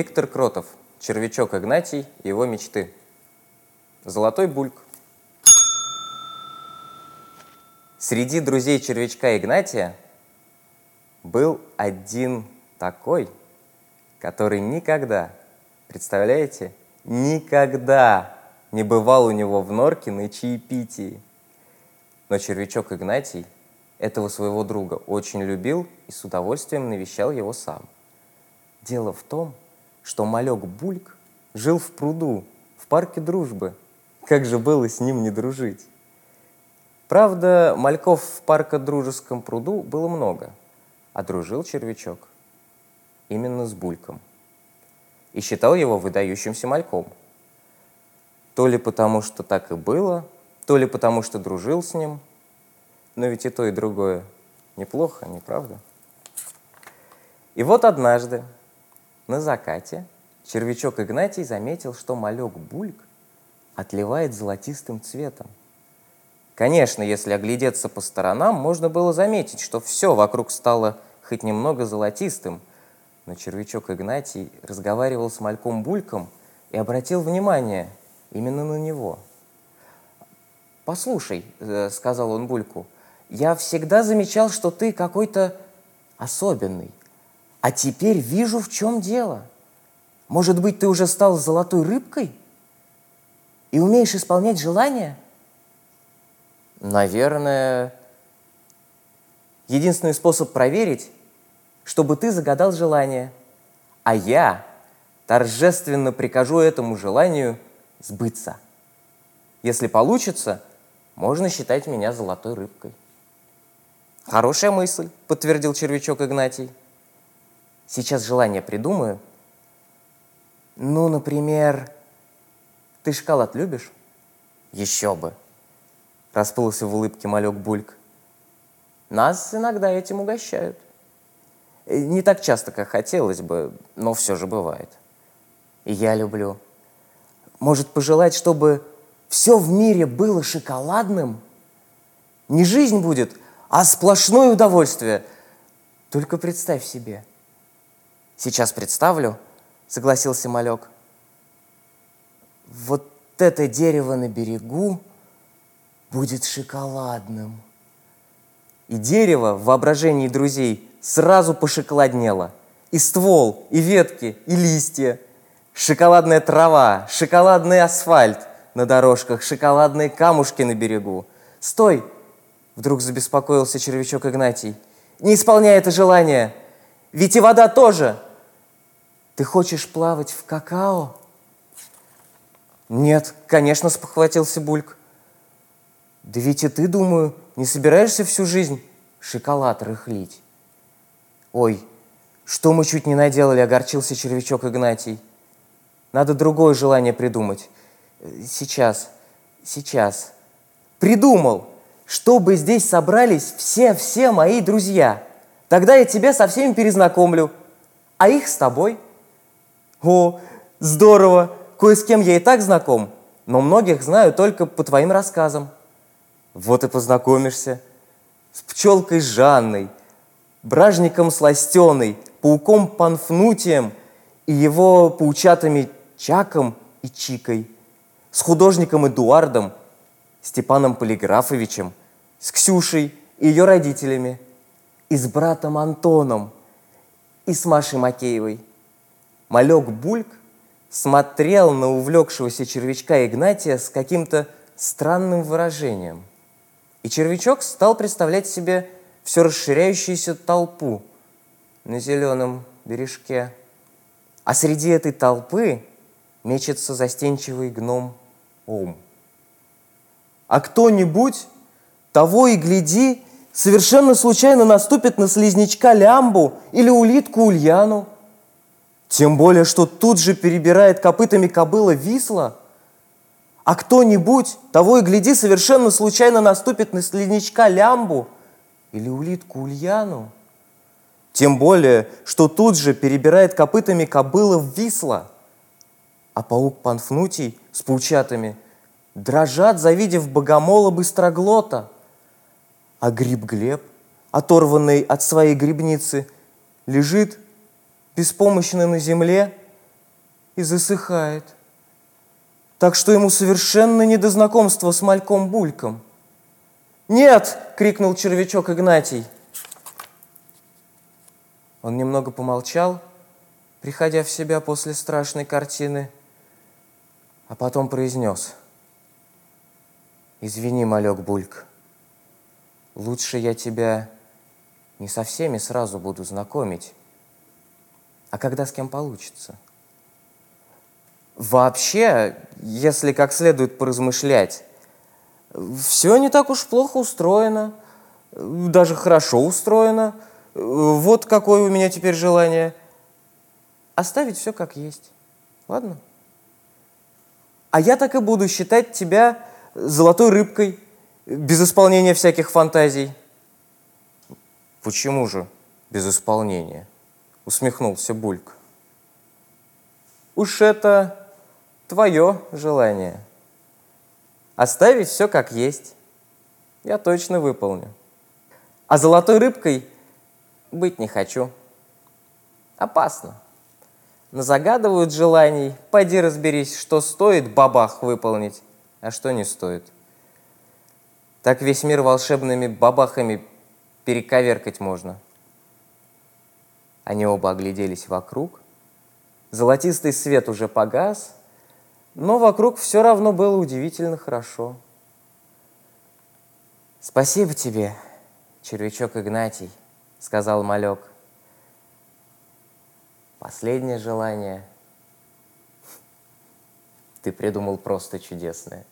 Виктор Кротов, червячок Игнатий и его мечты. Золотой бульк. Среди друзей червячка Игнатия был один такой, который никогда, представляете, никогда не бывал у него в норке на чаепитии. Но червячок Игнатий этого своего друга очень любил и с удовольствием навещал его сам. Дело в том, что малек Бульк жил в пруду, в парке дружбы. Как же было с ним не дружить? Правда, мальков в парка дружеском пруду было много, а дружил червячок именно с Бульком. И считал его выдающимся мальком. То ли потому, что так и было, то ли потому, что дружил с ним. Но ведь и то, и другое неплохо, не правда? И вот однажды на закате червячок Игнатий заметил, что малек Бульк отливает золотистым цветом. Конечно, если оглядеться по сторонам, можно было заметить, что все вокруг стало хоть немного золотистым, но червячок Игнатий разговаривал с мальком Бульком и обратил внимание именно на него. «Послушай», э, — сказал он Бульку, — «я всегда замечал, что ты какой-то особенный. А теперь вижу, в чем дело. Может быть, ты уже стал золотой рыбкой? И умеешь исполнять желания? Наверное, единственный способ проверить, чтобы ты загадал желание, а я торжественно прикажу этому желанию сбыться. Если получится, можно считать меня золотой рыбкой. Хорошая мысль, подтвердил червячок Игнатий. Сейчас желание придумаю. Ну, например, ты шоколад любишь? Еще бы. Расплылся в улыбке малек Бульк. Нас иногда этим угощают. Э, не так часто, как хотелось бы, но все же бывает. И я люблю. Может пожелать, чтобы все в мире было шоколадным? Не жизнь будет, а сплошное удовольствие. Только представь себе – Сейчас представлю, согласился малек. Вот это дерево на берегу будет шоколадным. И дерево в воображении друзей сразу пошоколаднело. И ствол, и ветки, и листья. Шоколадная трава, шоколадный асфальт на дорожках, шоколадные камушки на берегу. «Стой!» — вдруг забеспокоился червячок Игнатий. «Не исполняй это желание! Ведь и вода тоже!» Ты хочешь плавать в какао? Нет, конечно, спохватился Бульк. Да ведь и ты, думаю, не собираешься всю жизнь шоколад рыхлить. Ой, что мы чуть не наделали, огорчился червячок Игнатий. Надо другое желание придумать. Сейчас, сейчас. Придумал, чтобы здесь собрались все-все мои друзья. Тогда я тебя со всеми перезнакомлю, а их с тобой – о, здорово! Кое с кем я и так знаком, но многих знаю только по твоим рассказам. Вот и познакомишься с пчелкой Жанной, бражником Сластеной, пауком Панфнутием и его паучатами Чаком и Чикой, с художником Эдуардом, Степаном Полиграфовичем, с Ксюшей и ее родителями, и с братом Антоном, и с Машей Макеевой – Малек Бульк смотрел на увлекшегося червячка Игнатия с каким-то странным выражением. И червячок стал представлять себе все расширяющуюся толпу на зеленом бережке. А среди этой толпы мечется застенчивый гном Ом. А кто-нибудь, того и гляди, совершенно случайно наступит на слизнячка Лямбу или улитку Ульяну – тем более, что тут же перебирает копытами кобыла висла, а кто-нибудь, того и гляди, совершенно случайно наступит на слизнячка лямбу или улитку ульяну. Тем более, что тут же перебирает копытами кобыла висла, а паук Панфнутий с паучатами дрожат, завидев богомола быстроглота, а гриб Глеб, оторванный от своей грибницы, лежит беспомощно на земле и засыхает. Так что ему совершенно не до знакомства с мальком Бульком. «Нет!» — крикнул червячок Игнатий. Он немного помолчал, приходя в себя после страшной картины, а потом произнес. «Извини, малек Бульк, лучше я тебя не со всеми сразу буду знакомить, а когда с кем получится». Вообще, если как следует поразмышлять, все не так уж плохо устроено, даже хорошо устроено. Вот какое у меня теперь желание. Оставить все как есть. Ладно? А я так и буду считать тебя золотой рыбкой, без исполнения всяких фантазий. Почему же без исполнения? Усмехнулся Бульк. Уж это твое желание. Оставить все как есть. Я точно выполню. А золотой рыбкой быть не хочу. Опасно. Загадывают желаний, пойди разберись, что стоит бабах выполнить, а что не стоит. Так весь мир волшебными бабахами перековеркать можно. Они оба огляделись вокруг. Золотистый свет уже погас – но вокруг все равно было удивительно хорошо. «Спасибо тебе, червячок Игнатий», — сказал малек. «Последнее желание ты придумал просто чудесное».